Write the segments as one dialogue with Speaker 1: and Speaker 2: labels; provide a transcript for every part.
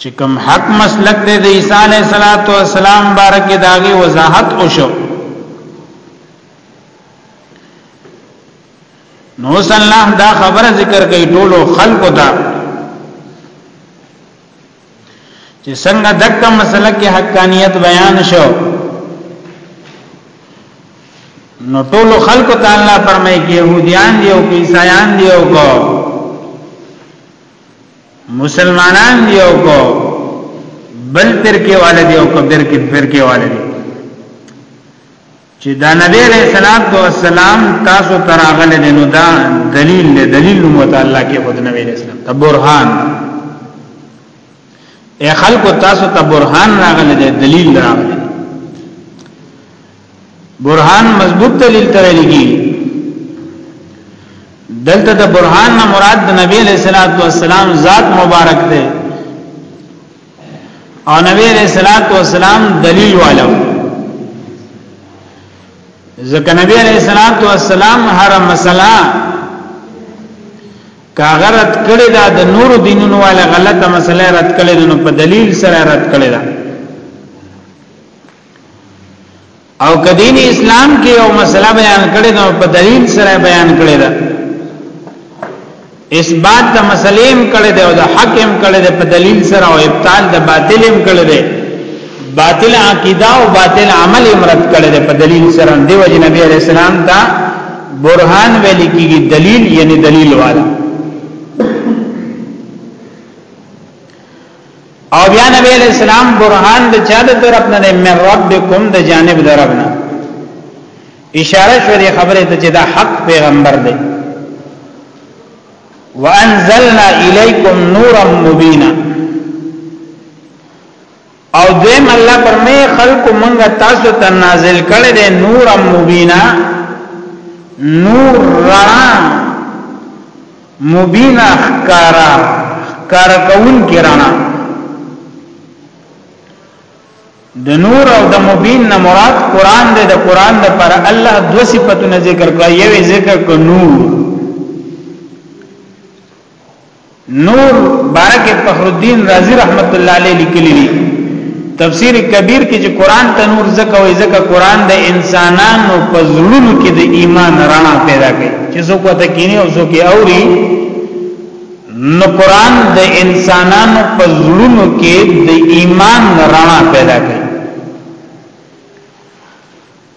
Speaker 1: چې کوم حق مسلک دی د عیسی علیه السلام بارکه داغي وضاحت وشو نو صلی الله دا خبره ذکر کوي ټولو خلقو ته چې څنګه دغه مسله کې حقانیت بیان شو نو ټولو خلقو ته الله فرمایي کې يهوديان دي او عیسایان دي او کو مسلمانان دی او کو بل فرقه والے دی او کو بل فرقه والے دی چې دا نبی علیہ الصلوۃ والسلام تاسو تراغله دی نو دا دلیل دی دلیل مو تعالی کې خود نبی علیہ السلام تبرهان اے خلق تاسو تبرهان راغله دی دلیل راغله برهان مضبوط دلیل ته ویل کی دلته د برهان نه مراد د نبی علیہ الصلوۃ والسلام ذات مبارک ده او نبی علیہ الصلوۃ والسلام دلیل والو ځکه نبی علیہ الصلوۃ والسلام هر مسله کاغرت کړي دا د نور دینونو والا غلطه مسله رد کړي نو په دلیل سره رد کړي دا او کدین اسلام کې یو مسله بیان کړي نو په دلیل سره بیان کړي دا اثبات د مسلیم کړي دی او د حق هم کړي دی په دلیل سره او ابطال د باطل هم کړي دی باطل عقیده او باطل عمل امرت کړي دی په دلیل سره دی وجه نبی علیہ السلام دا برهان ویل کیږي دلیل یعنی دلیل والا او بیا نبی علیہ السلام برهان د چا د طرف نه دی من ربکم د جانب د رب نه اشاره شو دی خبره ته چې دا حق پیغمبر دی وانزلنا الیکم نورا مبینا او دیم الله پرمه خلق منګه تاسو ته نازل کړي دي نور مبینا نور رڼا مبینه ښکاره ښکاره کوونکې رڼا د نور او د مبین نه مراد قران دی د قران د پر الله دو صفاتونه ذکر کړه یو ذکر کو نور نور بارک فخر الدین رازی رحمت الله علیه لیکلی تفسیر کبیر کې چې قران ته نور زکه وي زکه قران د انسانانو په زړونو کې د ایمان رڼا پیدا کوي چې څوک ته کینی او څوک اوري نو قران د انسانانو په زړونو کې د ایمان رڼا پیدا کوي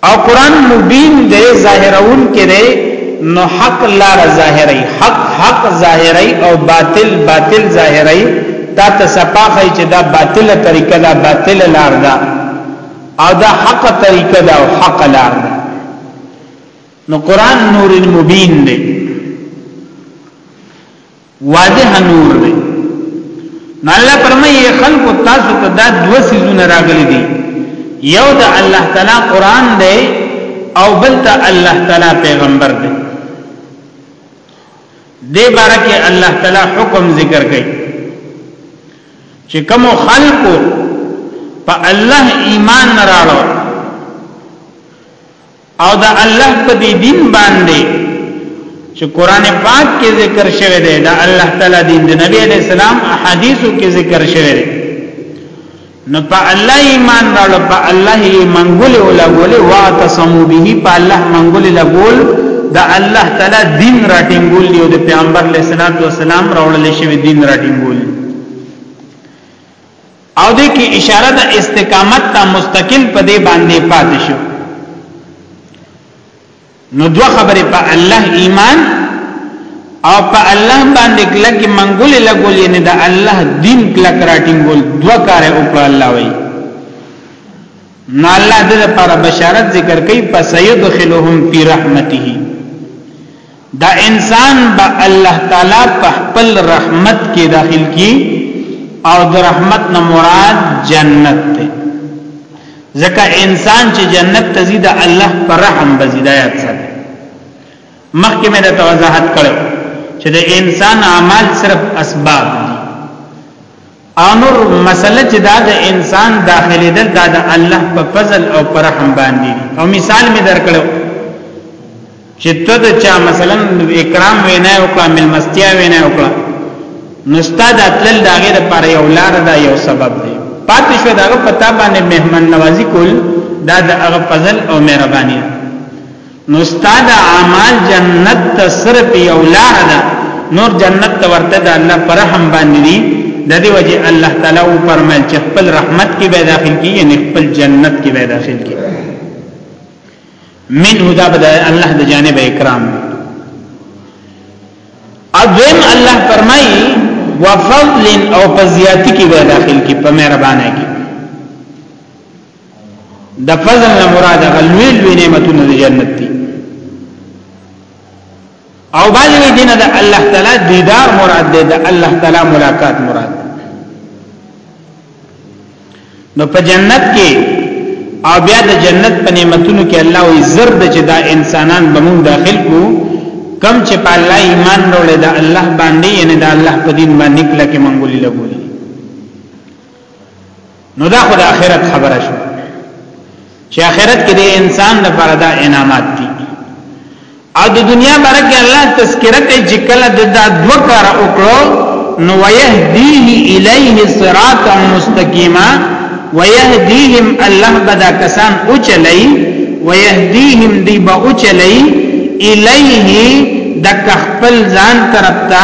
Speaker 1: او قرآن مبین دی ظاهرون کې دی نو حق لار ظاهری حق حق ظاهری او باطل باطل ظاهری تا ته صفاخی چې دا باطله طریقه دا باطله لار ده او دا حق طریقه دا او حق لار ده نو قرآن نور مبین دی واضح نور دی نو الله فرمایي خلق تاسو ته دا دوه سيزونه راغلي دي یو د الله تعالی قران دی او بل ته الله تعالی پیغمبر دی دې باره کې الله تعالی حکم ذکر کړي چې کوم خلقو په الله ایمان راړو او دا الله په دې دین باندې چې قران پاک کې ذکر شوی دی دا الله تعالی دین د نبی علی السلام احادیثو کې ذکر شوی دی نو په الله ایمان راړو په الله ایمان ګول او لګول واعتصموا به په الله منګول لګول دا الله تعالی دین راټینګول دی او د پیغمبر علی السلام راوړل شوی دین راټینګول او دې کې اشاره د استقامت ته مستقل په دې باندې پاتې شو نو دوه خبرې په الله ایمان او په الله باندې کلک منګول لګول یعنی د الله دین کلک راټینګول دوه کار او په الله وی نو الله دې لپاره بشارت ذکر کوي پس یدخلهم فی رحمته دا انسان به الله تعالی په خپل رحمت کې داخل کی او د رحمت نه مراد جنت ده ځکه انسان چې جنت ته زیاده الله پر رحم بزیدایت سره مخکې مې د توضاحت کړو چې د انسان اعمال صرف اسباب دي انور مسله چې دا د انسان داخلي دل دا د الله په فضل او پر رحم باندې او مثال می درکړو چې ته د چا مثلا اکرام وینا او کړه ملمستیا وینا او کړه نستاد اتل داغه د پر یو لار دا یو سبب دی پاتې شو داغه پتا باندې مهمن نوازی کول دا د هغه فضل او مهرباني نو استاد اعمال جنت ته صرف یو لار ده نور جنت ته ورته د الله پر رحم باندې دي د دې وجه الله تعالی او پرمل چې خپل رحمت کې به داخل کی یعنی خپل جنت کې به داخل کی من هدا بد الله د جانب اکرام اذن الله فرمای وفضل او پزیاتی کې به داخل کی په مهربانه کې د فضل نه مراد غلوی لوی نعمتونه د جنت دي او باندې وی دینه د الله تعالی دیدار مراد دی د الله تعالی ملاقات مراد نو په جنت کې او بیا د جنت په نعمتونو کې الله وی زرد چې دا انسانان بمون داخل کو کم چې په الله ایمان وروړي دا الله باندې یعنی دا الله په دین باندې کله کې منګولي لګولي نو دا خو د آخرت خبره شو چې آخرت کې د انسان د فردا انعامات دي او د دنیا باره کې الله تذکرہ کوي چې کله د دا دوه کار وکړو نو ويهديه الیه صراطا مستقیما ويهديهم الله بدا کسان او چلای ويهديهم دی با او چلای الیه د خپل ځان طرف ته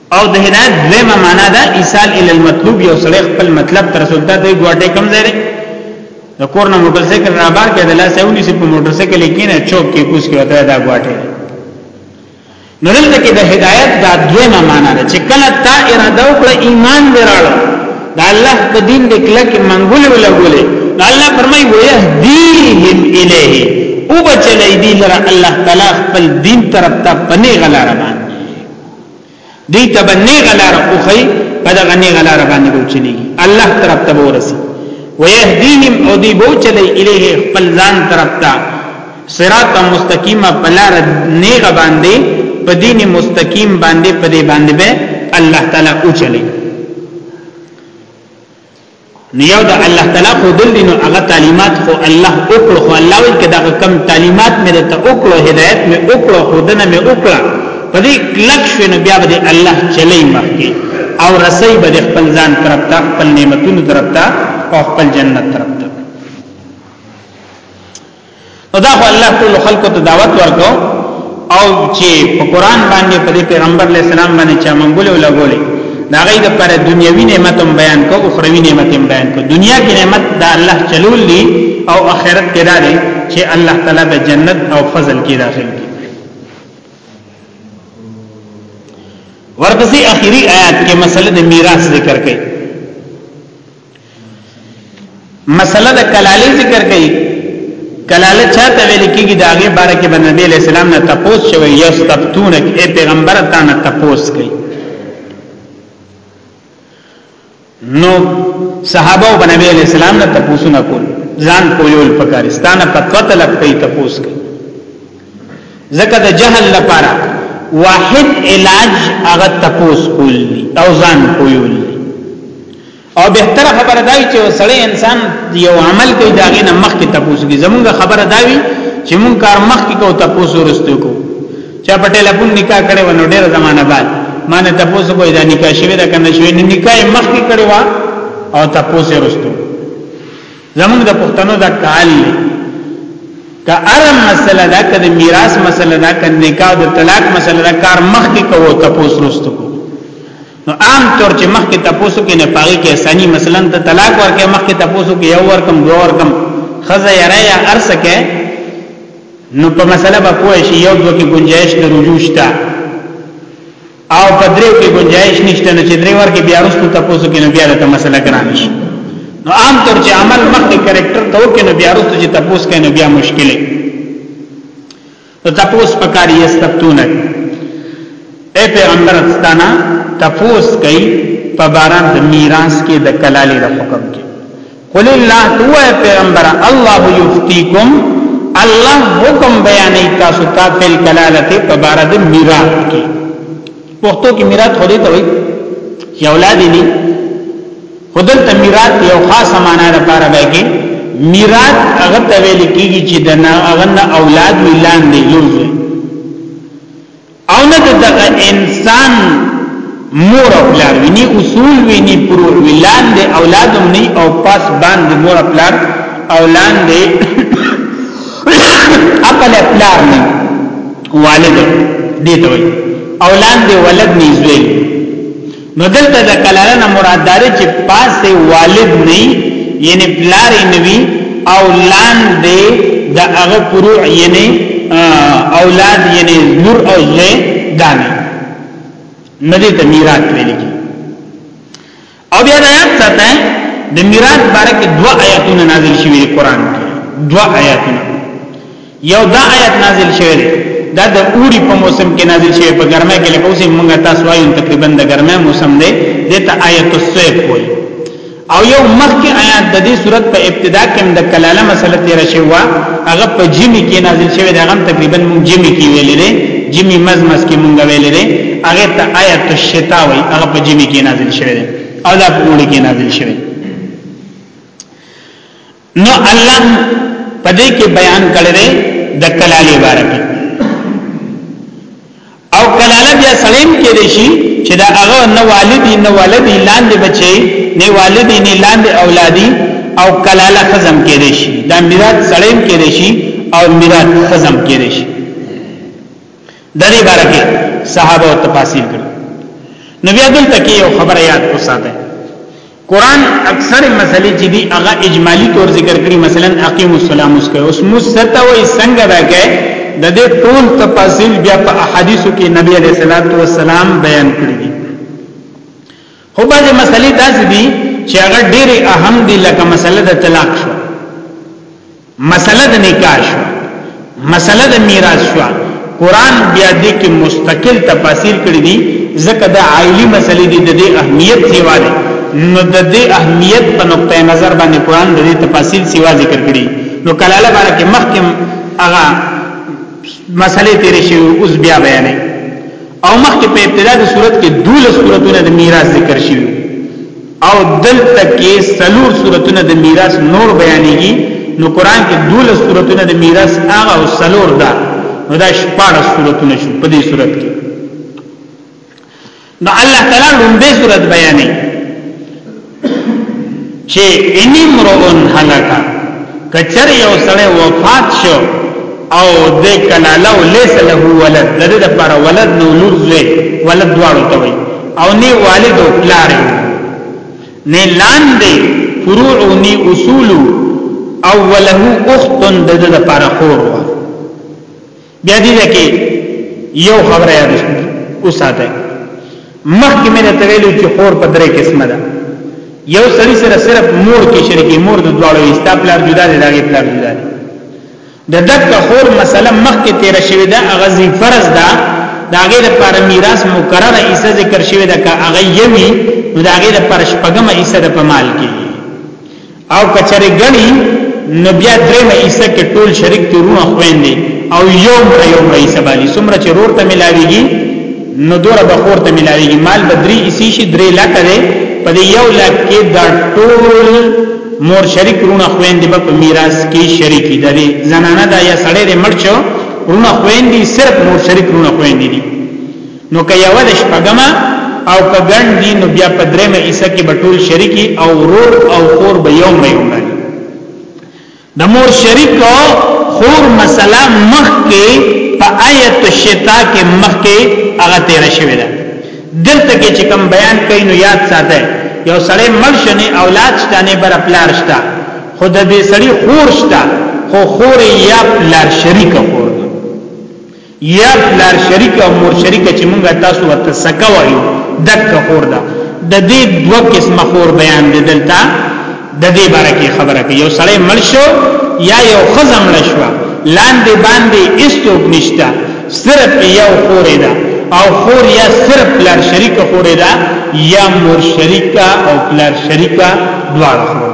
Speaker 1: او د هدایت دویمه معنا ده ایصال ال المطلوب یو سړی خپل مطلب تر رسول ته دی ګواټه کم ځای دی د کور نه موټر سایکل را بار کړه د لاس اونې سي په موټر سایکل کې نه چوک کې کوس کې وته دا ګواټه نو دلته کې د هدایت دا دویمه معنا ده چې کله تا اراده وکړه ایمان دراړو دا الله په دین د کله کې منګول ولګولې الله فرمایي ويهديهم الیه او بچلې دي لره الله تعالی خپل دین طرف ته پني غلاره باندې دی ته به نه غلار او خی په دغه نه غلار باندې بوچلی الله طرف ته ورسی ويهديهم او دی بوچلی الیه خپل ځان طرف ته صراط مستقیم بلار نه غ باندې په دین مستقیم باندې په دې باندې به الله تعالی اوچلی نو یو د الله تعالی خو دل دي نو هغه تعلیمات خو الله وکړو خو الله وی کدا کم تعلیمات مې ته وکړو هدایت مې وکړو خودنه مې وکړه په دې کلک شو نو بیا به الله چلی مخکي او رسي به خپل ځان طرف ته خپل نعمتونو طرف ته او خپل جنت طرف نو دا خو الله ټول خلکو ته دعوت ورکو او چې په قران باندې په پیغمبر علی السلام باندې چا منګول او لګولې دا غي د پر دنیوي نعمت هم بیان کو او اخروی نعمت هم بیان کو دنیا کې نعمت دا الله چلول دي او اخرت کې دا دي چې الله تعالی به جنت او فضل کې داخل کی ورپسې اخیری آیات کې مسله د میراث ذکر کړي مسله د کلاله ذکر کړي کلاله چاته ویل کیږي دا غي بار کې باندې نبی علیہ السلام نه تپوس شوی یستبتونک اے پیغمبر تا نه تپوس کړي نو صحابه او نبی علیہ السلام نه تپوس نه کول ځان کویول پکارستانه فتوا طلب کوي تپوس کوي زکه د جهل لپاره واحد علاج هغه تپوس کول او ځان کویول او بهتره خبره دای چې سړی انسان یو عمل کوي دا غینه مخ کې تاسو کې زمونږه خبره داوي چې مونږ کار مخ کې کو تاسو ورستو کو چا په ټلیفون نکاح کړي ونه ډیر زمانہ بعد مانه تاسو کوی دا نکاح شوی دا کنه شوی نه نکاح مخ کې کړي وا او تاسو ورستو زمونږ د پښتنو دا کال دی که ارم مسله دا که د میراث مسله دا که نکاح د طلاق مسله دا کار مخ کې کو تاسو ورستو کو نو عام طور چې مخکې تاسو کې نه پاره کې اساني مثلا ته طلاق ورکې مخکې تاسو کې یو ورکم دوه ورکم خزه یرا یا ارسکه نو په مسله به پوه شي یو دوه کې گنجائش د رجوع شته او په دریو کې گنجائش نشته نو چې درې ورکې بیا وروسته تاسو کې نو بیا د مسله ګران شي نو عام طور چې عمل مخکې کریکټر ته وکړي نو بیا وروسته چې تاسو کې نو بیا مشکله ته تپوس پکاري استفتونک اے پیغمبر استانا تپوس کوي په باران د میراث کې د کلالې د حکم کې قل الله تو اے پیغمبر الله یفتیکم الله حکم بیانې تاسو ته په کلالت په بار د میراث کې پښتو کې میراث خو دې ته وایي چې اولاد دي خو دلته میرات یو خاصه معنا ده پاره به کې میرات هغه ته ویل کیږي چې د نه هغه نه اولاد ویلان دی یو ځای او نه دغه انسان مور او پلار ویني اصول ویني پرو ویلان دی اولاد هم نه او پاس باندې مور او پلار اولاد دی عقل پلار نه والد دی ته وي اولاد دی ولد نه زوی نو دلته د کلاله نه مراد دار چې پاسه والد نه یعنی پلار نه وی او لاندې د هغه فروع یعنی اولاد یعنی لور او زوی دانه ندی ته میراث ویل کی او بیا آیات ساته د میراث باره کې دوا آیاتونه نازل شوي قرآن کې دوا آیاتونه یو دا آیت نازل شوی دی دا د اوړي په موسم کې نازل شوی په ګرمه کې لکه اوسې موږ تاسو وایو تقریبا د ګرمه موسم دی د ته آیت السیف وایي او یو مخکې آیات د دې صورت په ابتدا کې د کلاله مسله تیر شوی و هغه په جمی کې نازل شوی دا هم تقریبا موږ جمی کې ویلې دی جمی مزمز کې موږ ویلې دی هغه ته آیت الشتاء وایي هغه په جمی کې نازل شوی دی او دا په اوړي کې نازل شوی نو الله په دې کې بیان کړی دی د کلالې بارک او کلاله بیا سلیم کې دی شي چې دا هغه نه والدی نه والدی لاندې بچي نه والدی نه لاندې اولادی او کلاله خزم کې دی شي دا میراث سلیم کې دی شي او میراث خزم کې دی شي د دې بارک صحابه او تفاصیل کړ نبی عدل تکي یو خبره یاد کو ساته قران اکثر مسلې چې دی هغه اجمالی طور ذکر کړي مثلا اقیم السلام اس کوي اوس مستو ای څنګه دا کوي د دې ټول تفاصیل بیا په احادیثو کې نبی علیہ الصلوۃ والسلام بیان کړی دي خو باندې مسلې داسې دي چې هغه ډېرې اهم دي لکه مسله د طلاق شو مسله د نکاح شو مسله د میراث شو قران بیا دې کې مستقل تفاسیر کړی دي ځکه د عائلی مسلې دي د دې اهمیت سیوا دي نو د دې اهمیت په نقطه نظر باندې قران د دې تفاسیر سیوا ذکر کړی نو کلاله باندې کې مخکم هغه مسلې تیرې شي اوس بیا بیانې او مخکې په ابتدا د صورت کې دوله صورتونه د میراث ذکر شوی او دلته کې سلور صورتونه د میراث نور بیانېږي نو قران کې دوله صورتونه د میراث هغه او سلور ده نو دا شپږ صورتونه شو په دې صورت کې نو الله تعالی لومبه صورت بیانې چې انمرون هلاکا کچر یو سړی وفات شو او د کلاله وليس له ولد د دې لپاره ولد نو لور زوی ولد دواړو ته وي او نه والد او پلار نه لاندې فروع او نه اصول او وله اخت د د لپاره خور و بیا دې کې یو خبره یاد اوساته مخکې مې ته ویلو چې خور په درې قسمه ده یو سړی سره صرف مور کې شریکي مور د دواړو ایستا پلار جدا دی داګه پلار جدا دی د دک خور مسله مخکې تیر شوی دا غزي فرض ده دا غیر پر میراث مقرر ایسه ذکر شوی دا که هغه یوی نو دا غیر پر شپګم ایسه د پمال کې او کچره غنی نو بیا درېمه ایسه کې ټول شریک تیرونه خويندې او یو یو ایسه باندې څومره چې رور ته ملاويږي نو دوره بخور ته ملاویږي مال بدري اسی شي درې لکه دی په دې یو لک کې دا ټول مور شریک رونه خويندې په میراث کې شریکې دي زنانه دا یا سړی دې مړ شو رونه خويندې صرف مور شریک رونه خويندې دي نو که یو د شپګما او که ګڼ دي نو بیا په درېمه ایسه کې بټول شریکي او رور او خور به یو مې ومني د مور شریک خور مسله مخکې په آیت الشتاء کې مخکې هغه تیر شوی ده دلته کې چې کوم بیان کوي نو یاد ساته یو سړی مرشنه اولاد شته نه بر پلار شته خود دې سړی خور شته خو خور یا پلار شریک خور یا پلار شریک او مور شریک چې موږ تاسو ورته سکه وایو دک خور ده د دې دوه قسمه خور بیان دي دلته د دې باره کې خبره کوي یو سړی مړ شو یا یو خزه مړ شو لاندې باندې استوک نشته صرف یو خور ده او خور یا صرف پلار شریک خور ده یا مور شریک او پلار شریک دواړه خور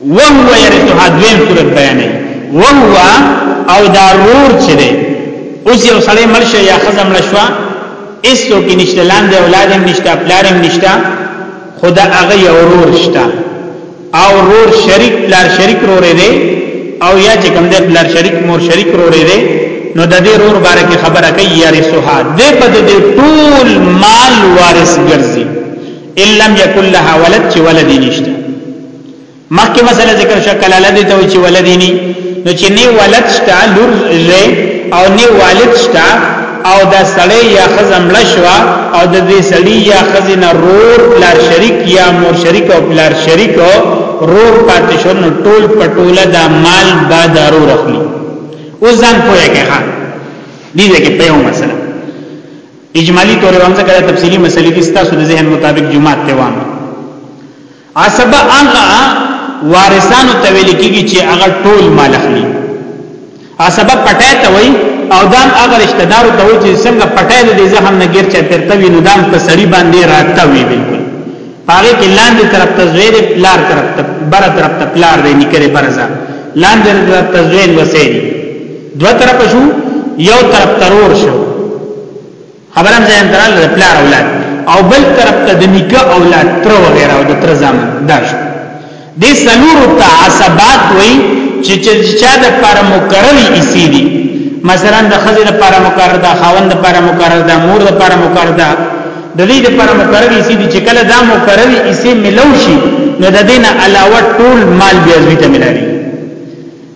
Speaker 1: وهو يرثها دویم صورت بیانې وهو او دا رور چې دی اوس یو سړی مرشه یا خزم لشوا ایستو کې نشته لاندې اولادم نشته پلارم نشته خدا هغه یو رور شته او رور شریک پلار شریک رور دی او یا چې کوم دی پلار شریک مور شریک رور دی نو د دې رور باره کې خبره کوي یا رسوها دې په دې ټول مال وارث ګرځي الا يكن لها ولد چې ولد نشته مخکې مسله ذکر شو کله لدی ته چې ولدینی نو چې نه ولد شته لور زه او نه والد شته او دا سړی یا خزم لشوا او د دې سړی یا خزینه رور پلار شریک یا مور شریک او پلار شریک رور پاتې شو نو ټول پټوله دا مال با دارو رخلی او ځان پوهه کې ها دې دې کې په یو مسله اجمالی تور وامزه کړه تفصیلی مسلې دي ستاسو د ذهن مطابق جمعه ته وامه عصبه هغه وارثانو ته ویل کیږي چې هغه ټول مال اخلي عصبه پټه ته وای او دام هغه رشتہ دار ته وای چې څنګه پټه دې زخم نه ګر چا ترته وی نو دام په سړی باندې راته وی بالکل پاره کې لاندې طرف ته زویر پلار طرف ته بر طرف ته پلار دې نکره برزا لاندې طرف ته زویر وسېری دو طرف شو یو طرف ترور شو خبره هم ځان تراله د پلار اولاد او بل طرف ته د نیکه اولاد تر وغیرہ او د تر زامن داش د سلور تعصبات وای چې چې د پر مقرری اسی دي مثلا د خزې د پر مقرر ده خاوند د پر مقرر ده مور د پر مقرر ده د دې د پر مقرر اسی دي چې کله دا مقرر اسی ملو شي نو د دینه علاوه ټول مال بیا زوی ته ملایي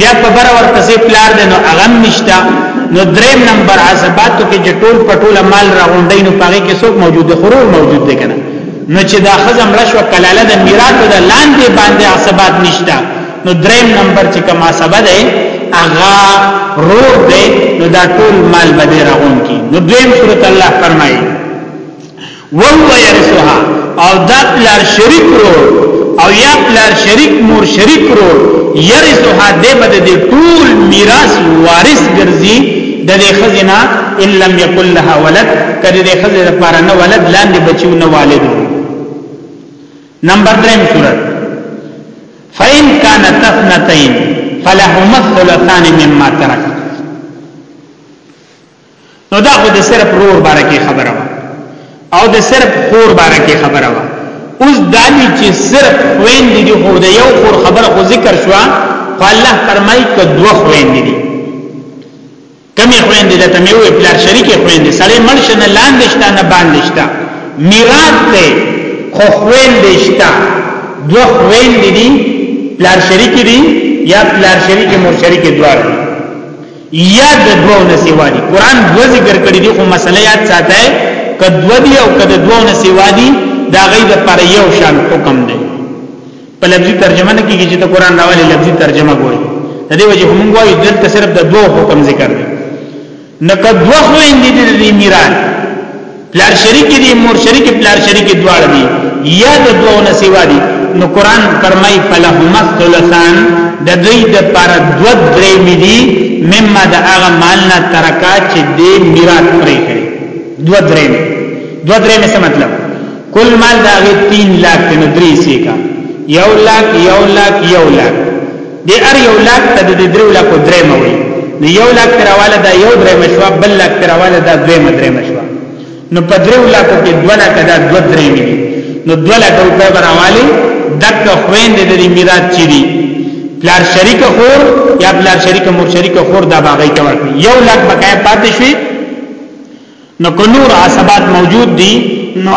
Speaker 1: بیا په بر ورپسې پلار دی نو اغم نشتا نو دریم نمبر عصباتو کې چې ټول پټوله مال راغونډي نو پاره کې څوک موجود دی خرور موجود دی کنه نو چې دا خزم رشوه کلاله د میراث د لاندې باندې عصبات نشتا نو دریم نمبر چې کوم عصبه دی اغا رور دی نو دا ټول مال به راغون کی نو دویم صورت الله فرمایي وهو يرثها او دا پلار شریک ورور او یا پلار شریک مور شریک ورور يرثها دې بد دې ټول میراث وارث ګرځي د دې خزینه ان لم یکل لها ولد کړي دې خزینه لپاره نه ولد لاندې بچو نه والد نمبر 3 صورت فإن كانت اثنتين فلهما الثلثان مما ترك نو دا خو د صرف رور باره کې خبره وه او د صرف خور باره کې خبره وه اوس دالی چې صرف خوین دي خو د یو خور خبره خو ذکر شو خو الله فرمای ک دوه خوین دي کمی خوین دي ته میو پلار شریک خوین دي سړی مرشن لاندې شته نه باندې شته میراث ته خو خوین دي شته دوه خوین دي پلار شریک دي یا پلار شریک مور شریک دوه یاد د دوو نه سیوا دي قران دوه ذکر کړی دی خو مسله یاد ساتای کدو دی او کده دوو نه سیوا دي دا غي د پر یو شان حکم دی په لفظي ترجمه نه کیږي چې ته قران راوالي لفظي ترجمه کوی د دې وجه موږ وایو دلته صرف د دوو حکم ذکر دی نو کدو خو اندې دې میران پلار شریک دي مور شریک پلار شریک دواړه دي یا د دوه نه سیوا دي نو قران فرمای فلهما ثلثان د دوی د پر دو درې مې دي مما د هغه مال نه ترکا چې دې میراث پرې کړي دو درې مې دو درې مې څه مطلب کل مال دا غي 3 لاکھ ته ندري سي کا یو لاکھ یو لاکھ یو لاکھ د ار یو لاک ته د درو لاکو درې موي نو یو لاک تراواله دا یو درې مشوا بل لاک تراواله دا دوی مدرې مشوا نو په درو لاکو کې دوه لاک دا دوه درې ملي نو دوه لاک روپې براوالي دک خويند د دې میراث چي دي پلار شریک خور یا پلار شریک مور شریک خور دا باغې کوي یو لاک بقای پاتې شي نو که نور عصبات موجود دي نو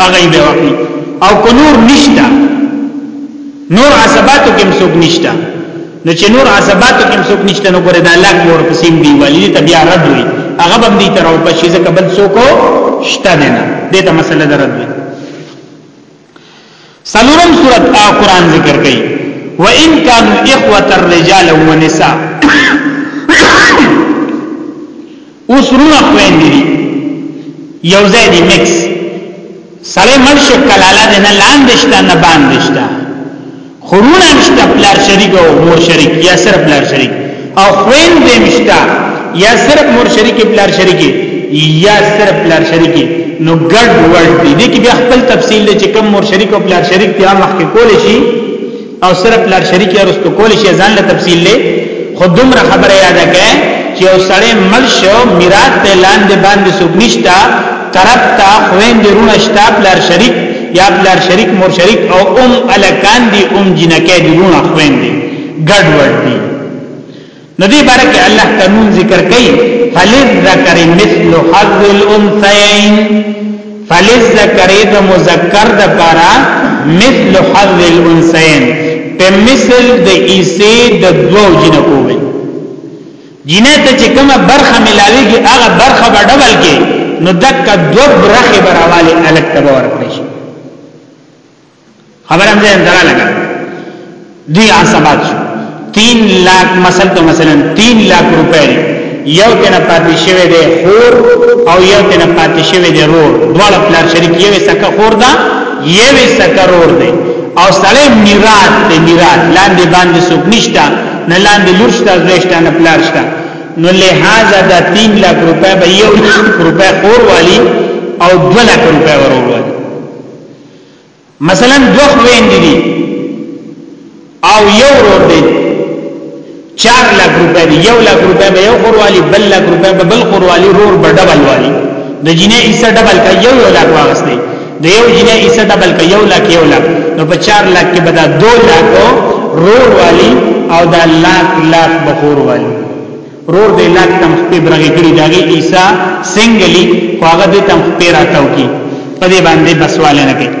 Speaker 1: هغه به وکړي او که نور نشته نور عصباتو کې مسوک نشته نو چې نور عصباتو کې مسوک نشته نو ګره د لاک ور پسیم دی ولی ته بیا رد وي هغه بم دي تر او په شي ځکه بل څوک شته نه دې ته مسله درد وي سلورم سورت او قران ذکر کوي وان كانوا اخوه الرجال ونساء اوسرونه خويندې دي یو ځای دي مکس سړی مرشه کلاله نه لاندې شته نه باندې شته خورونه مشته پلار شریک او مور شریک یا صرف پلار شریک او خوین دې مشته یا صرف مور شریک پلار شریک یا صرف پلار شریک نو ګډ وړ دي دې کې بیا خپل تفصیل دی چې کم مور شریک او پلار شریک ته مخکې کول شي او صرف پلار شریک یا رستو کول شي ځان له تفصیل له خودم را خبره یاد کړئ چې او سړی مل شو میراث ته لاندې باندې سګنشتا طرف ته خويند رونه شته پلار شریک یا پلار شریک مور شریک او ام الکان دی ام جنکه دی رونه خويند دی ګډ وډ دی ندی بارک الله قانون ذکر کوي فلذکر مثل حظ الانثيين فلذکر د مذکر د پارا مثل حظ الانثيين په مثل د ایسه د دوو جنکو وي جینه ته چې کومه برخه ملاویږي هغه برخه به ډبل کې نو دک دو برخه براواله الګ تبا ورکړي شي خبر هم ځان درا لگا دی عصبات شو 3 لاکھ مثلا تو مثلا 3 لاکھ روپے یو تنه پاتې شوی دی خور او یو تنه پاتې شوی دی رور دواړه پلار شریک یو سکه خور دا یو سکه رور دی او سړی میراث دی میراث لاندې باندې څوک نشته نه لاندې لور شته زوی شته نه پلار شته نو لہذا دا 3 لک روپے به یو لک روپے خور والی او 2 لک روپے ورور والی مثلا دو خویند دي او یو ورور دی 4 لک روپے دی یو لک روپے به یو خور والی بل لک روپے به بل خور والی رور به ډبل والی د جنې ایسه ډبل کا یو یو لک واغسته د یو جنې حصہ د بلکې یو لاک یو لاک نو په 4 لاک کې به دا 2 لاک رور والی او دا لاک لاک بخور والی رور دې لاک تم په برغې کړی داږي حصہ سنگلی خو هغه دې تم په راتاو کی په دې باندې بسواله نه کوي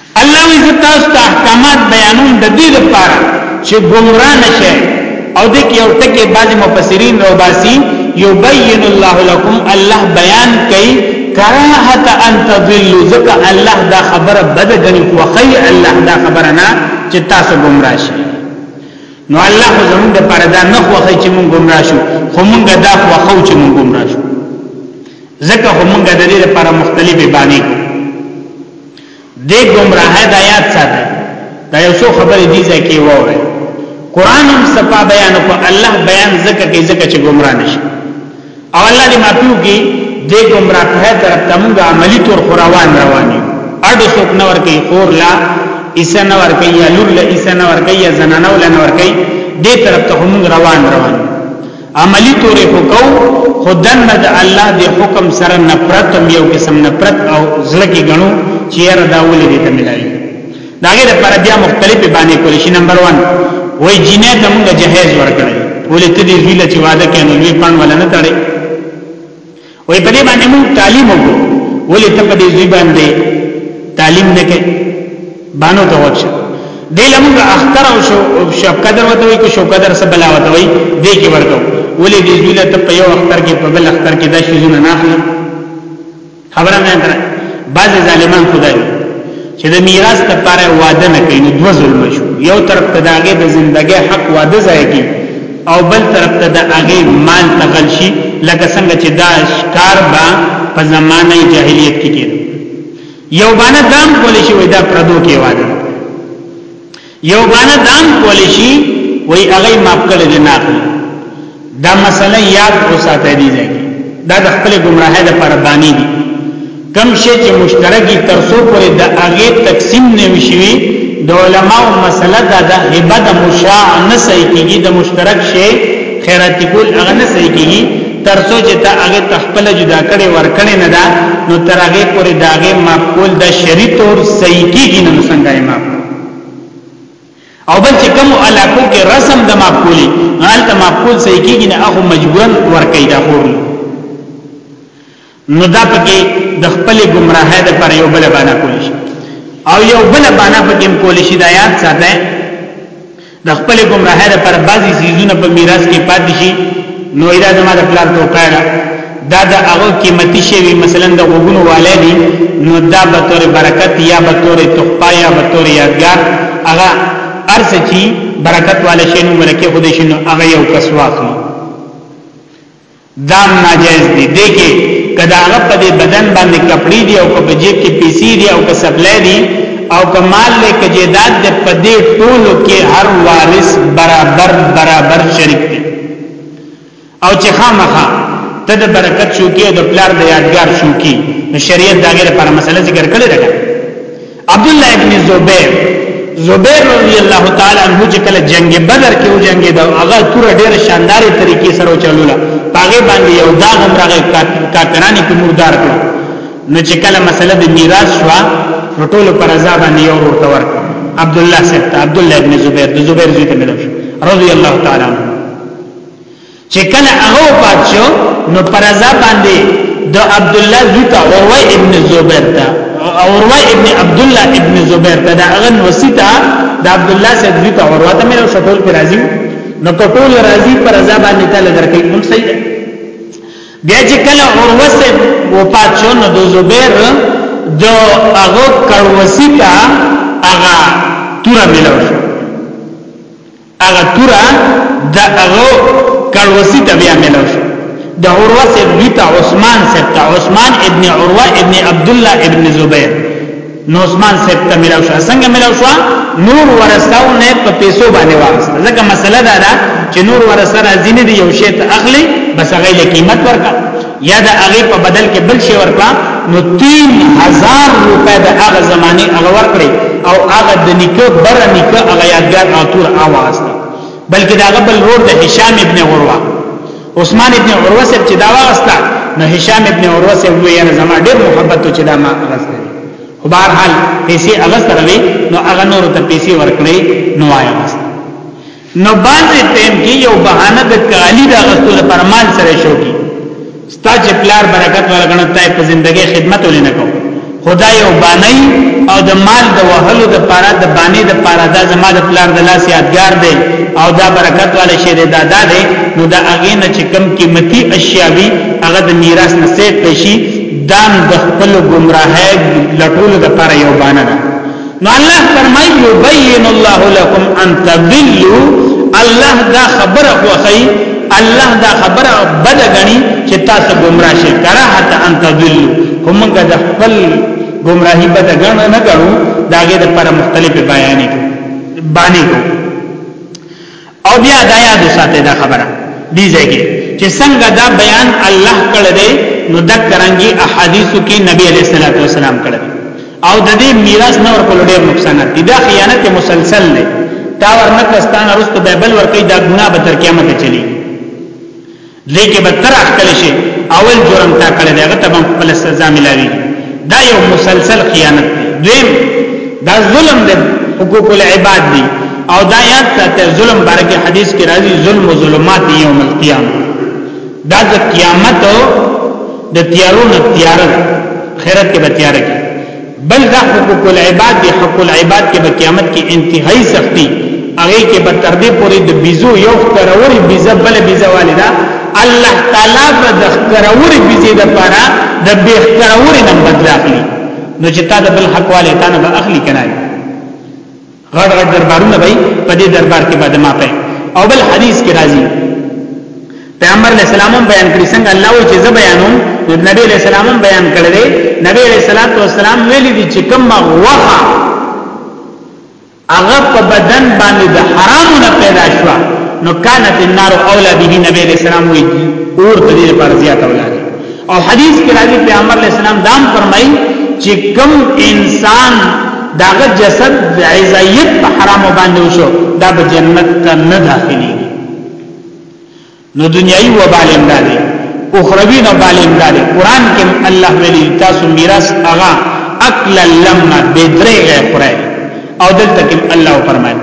Speaker 1: الله وی زه تاسو ته احکامات بیانوم د دې لپاره چې ګمرا نشئ او د کې یو ټکی بعضی مفسرین رو باسی یبین الله لكم الله بیان کوي کراهت ان تضلوا ذکا الله دا خبره بد غني خو خی الله دا خبره نه چې تاسو گمراه شئ نو الله خو زموږ د پر دا نه خو خی چې موږ گمراه شو خو موږ دا خو خو چې موږ گمراه شو ځکه خو موږ د دې لپاره مختلفې باندې کو دې گمراهه د آیات ساته دا یو څو خبرې دي ځکه وره قران هم صفا بیان کو الله بیان زکه کې زکه چې گمراه نشي او الله دې معفو کې دې گمراهه تر تمګ عملی تور قرآن رواني اډو څوک نور کې اور لا ایسا نور کې یا لور لا ایسا نور کې یا زنانه ولا نور کې دې طرف ته هم روان روان عملی تورې حکو خدن نه د الله د حکم سره نفرت هم یو قسم نفرت او زړه کې غنو چې هر دا ولې دې ته ملایي داګه د پر بیا مختلف باندې کول شي نمبر 1 وای جنې ته موږ جهیز ورکړي ولې ته دې ویل چې وعده کینو لوی پان ولا نه تړي وای په دې باندې موږ تعلیم وکړو ولې ته په دې ځی باندې تعلیم نه کې بانو ته وښه دې لمغ اختر او شو شپ قدر وته وي کې شو قدر سره بلا وته وي دې کې ورته ولې دې ځی له ته په یو اختر کې په بل اختر کې د شي نه نه خبره نه درته بعض ظالمان خدای چې د میراث لپاره وعده نه کوي نو دو ظلم شو یو طرف ته داګه د زندګۍ حق وعده ځای کی او بل طرف ته د هغه مال تغل شي لکه څنګه چې دا شکار با په زمانه جاهلیت کې کېدو یو باندې دام کول شي وای دا پردو کې وعده یو غانه دام کول شي وای هغه ماپ کړی دی نه دا مسله یاد اوساته دی ځای دا د خپل گمراهی د پر باندې دي کم شي چې مشترکی ترسو پورې د هغه تقسیم نه وشي د علماو مسله دا د هبه د مشاع نه صحیح کیږي د مشترک شي خیرات کول هغه نه صحیح کیږي ترسو چې ته هغه تخپل جدا کړي ور کړي نه دا نو تر هغه پورې داغه ماپ کول د شریعت او صحیح کیږي نو څنګه یې ماپ او بل چې کوم علاقو کې رسم د ماقولی غال ته ماقول صحیح کیږي نه هغه مجبورن ورکې دا خور نو دا پکې د خپل گمراهه د پر یو بل باندې کولی شي او یو بل باندې پکې کولی شي دا یاد ساته د خپل گمراهی لپاره بعضی سیزونه په میراث کې پاتې شي نو دا زما د پلار ټوکاړه دا د هغه قیمتي شی وي مثلا د غوګونو والي دي نو دا به تور برکت یا به تور تخپا یا به تور یادګار هغه ارس چی برکت والا شی نو ملکه خدای شنو هغه یو کس واخلي دام ناجایز دی دې کې کدا هغه په دې بدن باندې کپړې دی او په جیب کې پیسې دی او که سپلای دی او کمال له کجیدات د پدې ټولو کې هر وارث برابر برابر شریک دی او چې خامخا ته د برکت شوکی او د پلار د یادګار شوکی نو شریعت داګه لپاره مسله ذکر کړې ده عبد الله ابن زبیر زبیر رضی الله تعالی عنہ چې کله جنگ بدر کې و جنگ دا هغه تور ډېر شاندار طریقې سره چلوله هغه باندې یو دا غمرغه کاترانی کې مردار کړ نو چې کله مسله د میراث شو نو ټول پر عذاب نه یو ورته ورک عبد الله سره عبد الله ابن زبیر د زبیر زوی ته ملو رضی الله تعالی عنہ چې کله هغه وفات شو نو پر ځا باندې د عبد الله زوتا اوروه ابن زبیر ته اوروه ابن عبد الله ابن زبیر ته دا هغه وسیتا د عبد الله سید زوتا اوروه ته مې شټول پر راځي نو کټول راځي پر ځا باندې ته لګرکې هم صحیح ده بیا چې کله اوروه سید وفات شو نو د زبیر د هغه کړوسی ته هغه تور ملو شو هغه تورا د هغه کړوسی ته بیا ملو شو د عروه سے دوی ته عثمان سے ته عثمان ابن عروه ابن عبد الله ابن زبیر نو عثمان سے ته ملو شو څنګه ملو شو نور ورثاو نه په پیسو باندې واسطه ځکه مسله دا ده چې نور ورثه راځي نه دی یو شی ته اخلي بس هغه له قیمت ورکړه یا د هغه په بدل کې بل شي ورکړه نو 3000 روپے د هغه زمانه هغه ورکړي او هغه د نکاح بر نکاح هغه یادګار او تور اواز دی بلکې دا غبل رور د هشام ابن عروه عثمان ابن عروه سره چې دا واسطه نو هشام ابن عروه سره وی یاره زما ډېر محبت چې دا ما غسته خو بهر حال پیسې اغسته روي نو هغه نور ته پیسې ورکړي نو آیا واسطه نو باندې ټیم کې یو بهانه د کالی د غستو د پرمال سره شو کی ستا چې پلار برکت ورغنه تای په زندګۍ خدمت ولینه کو خدا یو بانی او د مال د وهلو د پاره د بانی د پاره د زما د پلار د لاس یادګار دی او دا برکت والا شی دی دا دا دی نو دا هغه نه چې کم قیمتي اشیاء وي هغه د میراث نه سیټ شي دام د خپل گمراهۍ لټولو د پاره یو بانه ده نو الله فرمای یبین الله لكم ان تضلوا الله دا خبره خوخی الله دا خبره بد غنی چې تاسو گمراه شئ کراهت ان تضلوا کومګه د خپل گمراهی بد غن نه غنو داګه د پر مختلفه بیانې باندې کو او بیا دا یاد وساته دا خبره دی ځکه چې څنګه دا بیان الله کړی دی نو د کرانګي احادیثو کې نبی علیہ الصلوۃ والسلام کړی او د دې میراث نور کول ډېر نقصان دی دا خیانت مسلسل دی تا ورنکستان رست به بل ورکی دا ګناه به تر قیامت چلی لیکه به تر اخکل شي اول جرم تا کړی دی هغه ته به خپل سزا ملاوي دا یو مسلسل خیانت دی دویم دا ظلم دی حقوق العباد دی او دا یاد ساته ظلم بارکه حدیث کې راځي ظلم او ظلمات یوم القیامه دا د قیامت د تیارو نه تیار خیرت کې به تیار کې بل دا حقوق العباد دی حقوق العباد کې به قیامت کې انتهایی سختی هغه کې به تر دې پورې د بيزو یو کروري بيزه بل بيزه والدا الله تعالی به د کروري بيزه د پاره د به کروري نم بدلاخلي نو چې تا د بل حق والي تا نه به اخلي کنه غړ غړ دربارونه به په دې دربار کې باندې ماپه او بل حدیث کې راځي پیغمبر علیہ السلام بیان کړی څنګه الله او چې زه بیانوم نبی علیہ السلام بیان کړی دی نبی علیہ الصلوۃ والسلام ویلي دي چې کوم وغه هغه په بدن باندې د حرامو نه پیدا شو نو کانت النار اولا به نبی علیہ السلام وی اور د دې لپاره زیات اولاد او حدیث کې راځي پیغمبر علیه السلام دام فرمایي چې کم انسان داغه جسد د عزیت په حرام باندې وشو دا به جنت ته نه داخلي نو دنیایي وبال امداد اخروی نه بال امداد قران کې الله ویلي تاسو میراث هغه اکل لما بدرغه خره او دلته کې الله فرمایي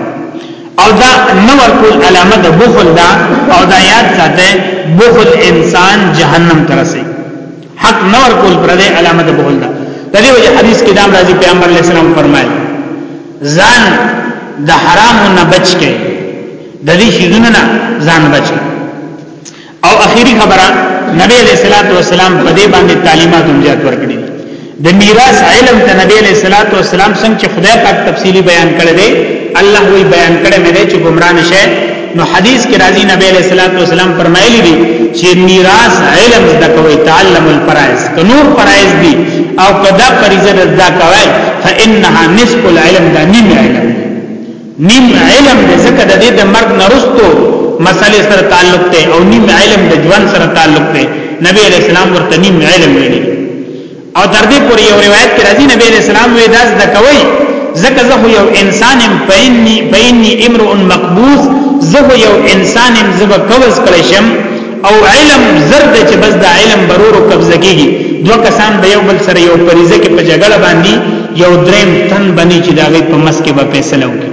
Speaker 1: او دا نه ورکول علامه د بخل دا او دا یاد ساته بخل انسان جهنم ترسي حق نه ورکول پر دې علامه د بخل دا د دې وجه حدیث کې دا راځي پیغمبر علیه السلام فرمایي ځان د حرام نه بچ کې د دې شیزونه نه ځان بچ کې او اخیری خبره نبی علیہ الصلوۃ والسلام په دې باندې تعلیمات هم زیات ورکړي د میراث علم ته نبی علیہ الصلوۃ والسلام څنګه چې خدای پاک تفصیلی بیان کړی دی الله وی بیان کړی مې چې ګمرا نشه نو حدیث کې راځي نبی علیہ الصلوۃ والسلام فرمایلی دی چې میراث علم زده کوي تعلم الفرائض کنور فرائض دي او کدا فریضه زده کوي فانها نصف العلم دا نیم علم نیم علم دې ځکه د دې د مرګ نرستو مسلې سره تعلق دی او نیم علم د ژوند سره تعلق دی نبی علیہ السلام ورته نیم علم ویلي او تر دې پورې یو روایت کې راځي نبی علیہ السلام وی داس د کوي زکه زه یو انسان ام پینی پینی امرؤ مقبوض زه یو انسان ام زب کوز کړی شم او علم زرد چې بس دا علم برورو قبضه کیږي دوه کسان به یو بل سره یو پریزه کې په جګړه باندې یو دریم تن باندې چې دا غي په مس کې به فیصله وکړي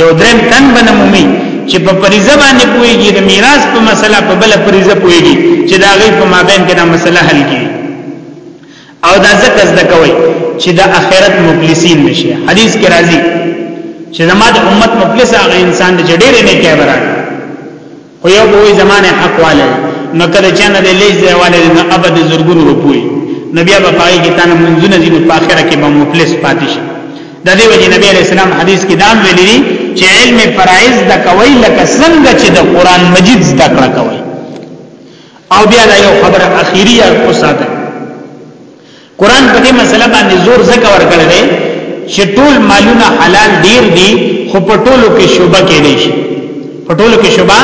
Speaker 1: یو دریم تن باندې مومي چې په پریزه باندې پويږي د میراث په مسله په بل پریزه پويږي چې دا غي په مابین کې دا مسله حل کیږي او دا ځکه زده کوي چې د اخرت مفلسین نشي حدیث کې راځي چې زماد امت مفلس هغه انسان چې ډېر نه کوي خو یو به وي زمانه حق والے نو کله چې نه دی لیز دی والے نه ابد زرګون روپوي نو بیا به پای کې تانه منځونه دي په اخره کې به مفلس پاتې شي د دې وجه نبی علیہ السلام حدیث کې دام ویلي دي چې علم فرایض د کوي لکه څنګه چې د قران مجید زده کړه کوي او بیا دا یو خبره اخیری او ساده قران په دې مسله باندې زور ځکه ورکړی دی چې ټول مالونه حلال ډیر دي خو په ټولو کې شوبه کې دي شي په ټولو کې شوبه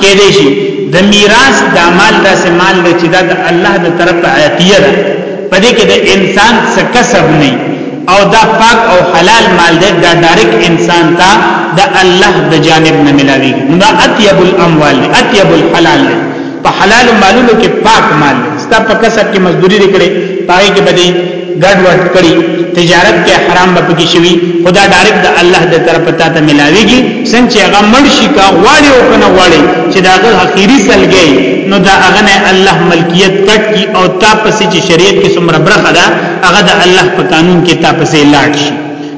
Speaker 1: کې دي شي د میراث د مال داسې مال دی چې د الله د طرف عطیه ده په دې کې د انسان څه کسب نه او دا پاک او حلال مال دی دا ډایرک انسان ته د الله د جانب نه ملاوي دا اطيب الاموال اطيب الحلال دی په حلال مالونو کې پاک مال ستا په کسب کې مزدوري وکړي پای کې بدی ګډ وډ کړي تجارت کې حرام به پکې شوي خدا ډایرک د الله د طرف ته ته ملاويږي څنګه هغه مرشي کا واړي او کنه واړي چې دا هغه اخیری سلګي نو دا هغه نه الله ملکیت کټ کی او تاسو چې شریعت کې څومره برخه ده هغه د الله په قانون کې تاسو لاټ شي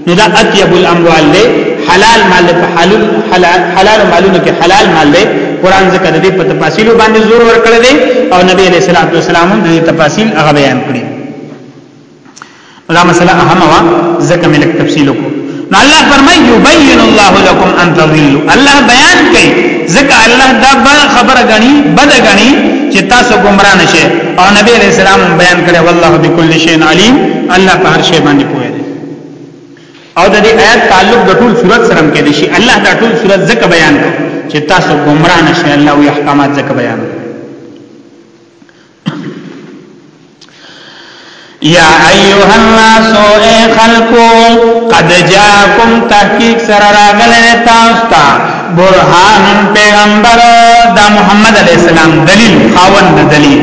Speaker 1: نو دا اطيب الاموال دی حلال مال په حلال حلال مالونو کې حلال مال دی قران ذکر دې په تفاصیل باندې زور ورکړ دی او نبی عليه الصلاه والسلام هم دې تفاصیل هغه بیان کړی دا مسله اهمه وا ځکه ملک تفصیل کو نو الله فرمایي یبین الله لكم ان تضلوا الله بیان کوي ځکه الله دا خبره غني بد غني چې تاسو گمراه نشئ او نبی عليه السلام بیان کړي والله بكل شيء عليم الله په هر شی باندې او د دې آیات تعلق د ټول صورت سره هم کېدی شي الله دا ټول صورت ځکه بیان کړ چې تاسو ګمرا نشئ الله وی احکامات ځکه بیان کړ یا ایها الناس اے خلقو قد جاءکم تحقیق سر راغله تاسو ته برهان پیغمبر دا محمد علی السلام دلیل خاوند دلیل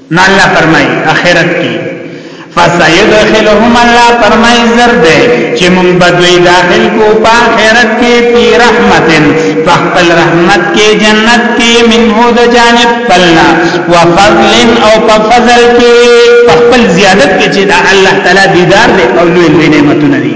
Speaker 1: نو الله فرمای اخرت کې فسيدخلهم الله فرمای زر دې چې مونږ به دوی داخل کو په آخرت کې په رحمتن په خپل رحمت کې جنت کې منه د جانب پلنا وفضل او په فضل کې په خپل زیادت کې چې دا الله تعالی دیدار دې او لوی نعمتونه دي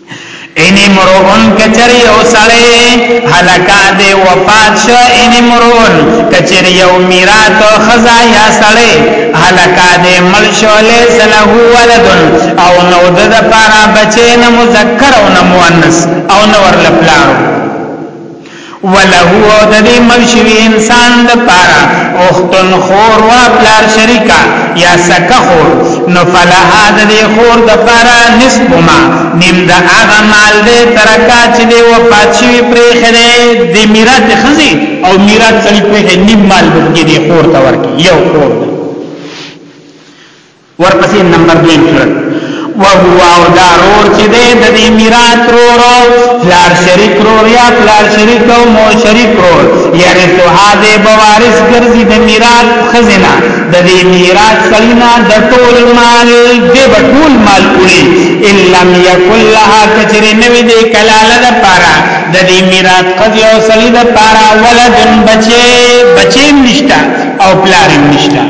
Speaker 1: ان امرؤن کچر یو سړی هلکا دی وفات شو ان امرؤن کچر یو میرات خزا یا سړی هلکا دی مل شو لیس له ولد او نو د لپاره بچی نه مذکر او نه مؤنث او نور لپاره وله او د دې مړ شوي انسان د پاره اختن خور و پلار شریکا یا سکه خور نو فلها د دې خور د پاره نصف ما نیم د هغه مال دې ترکا چې دی وفات شوی پرې خره د میراث خزي او میراث سړي پرې نیم مال به دې خور ته ورکي یو خور ورپسې نمبر دویم صورت وهو او دا رور چې دی د دې میراث رور پلار شریک رور یا پلار شریک او مور شریک رور یعنی تو هاذه بوارث ګرځي د میراث خزینه د دې میراث سلینا د ټول مال د ټول مال پوری ان لم یکل لها کثر نوی دې کلاله د پارا د دې میراث قضیه او سلی د پارا ولدن بچي بچي نشتا او پلار نشتا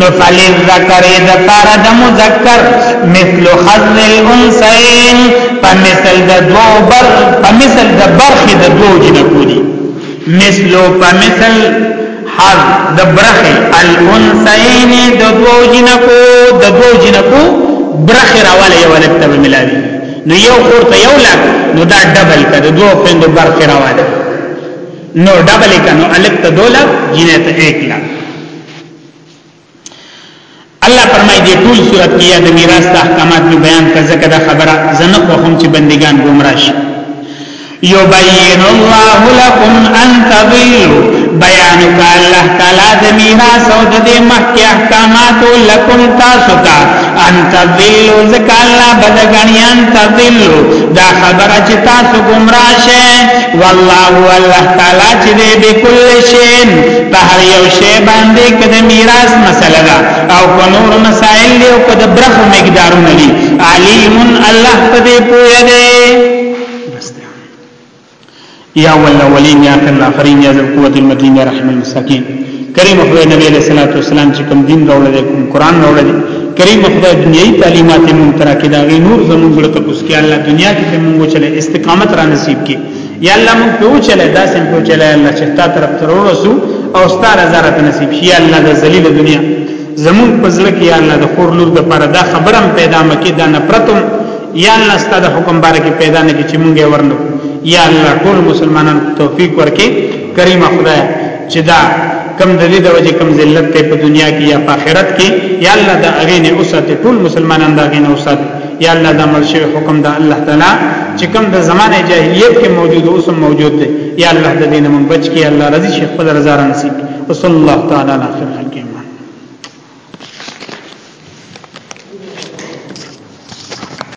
Speaker 1: نو فلیل ذکر د پار د مذکر مثل حظ الانسین په مثل د دو بر په مثل د برخې د دو جنکو دي مثل په مثل حظ د برخې الانسین د دو جنکو د دو جنکو برخې راواله یو لکتب ملاوي نو یو خور ته یو لک نو دا ډبل کړه دوه پند برخې راواله نو ډبل کړه نو الک ته دوه لک جنې ته 1 لک الله فرمایي دې ټول صورت کې د میراث د احکامات په بیان ته ځکه دا خبره زنه خو هم چې بندگان گمراه شي یبین الله لكم ان تضلوا بیان کا الله تعالی د میراث او د مخکې احکامات لكم تاسو ته ان تضلوا ذکا الله بدغنیان تضلوا دا خبره چې تاسو گمراه شئ والله والله تعالی چې دې بكل شيء په هر یو شی باندې کده میراث مسله ده او په نور مسائل دی او کده برخ مقدارونه دي علیم الله په دې پوهه دی یا ولولین یا اخرین یا ذل قوت المتین یا رحم المساکین کریم خدای نبی علیہ الصلوۃ والسلام چې کوم دین راوړل دی کوم قران راوړل دی کریم خدای دنیوي تعلیمات مونږ ترا کې دا غي نور زمونږ له تپوس کې الله دنیا کې مونږ چلے استقامت را نصیب کې یا الله مونږ په چلے دا سم په چلے الله چې تا طرف تر ورسو او ستاره زرت نصیب شي الله د ذلیل دنیا زمونږ پزړه کې یا الله د خور لور د پر دا خبرم پیدا مکه دا نفرتم یا الله ستاسو د حکم باره کې پیدا نه کې چې مونږه ورنو یا الله ټول مسلمانانو توفیق ورکې کریم خدای چې دا کم د دې د وجه کم ذلت ته په دنیا کې یا په آخرت کې یا الله دا اغینه اوساته ټول مسلمانان دا اغینه اوساته یا الله دا مرشي حکم دا الله تعالی چې کم د زمانه جاهلیت کې موجود اوس موجود دی یا الله د دین من بچ کې الله رضی شیخ خپل رضا نصیب وصلی الله تعالی علی خیر خلق ایمان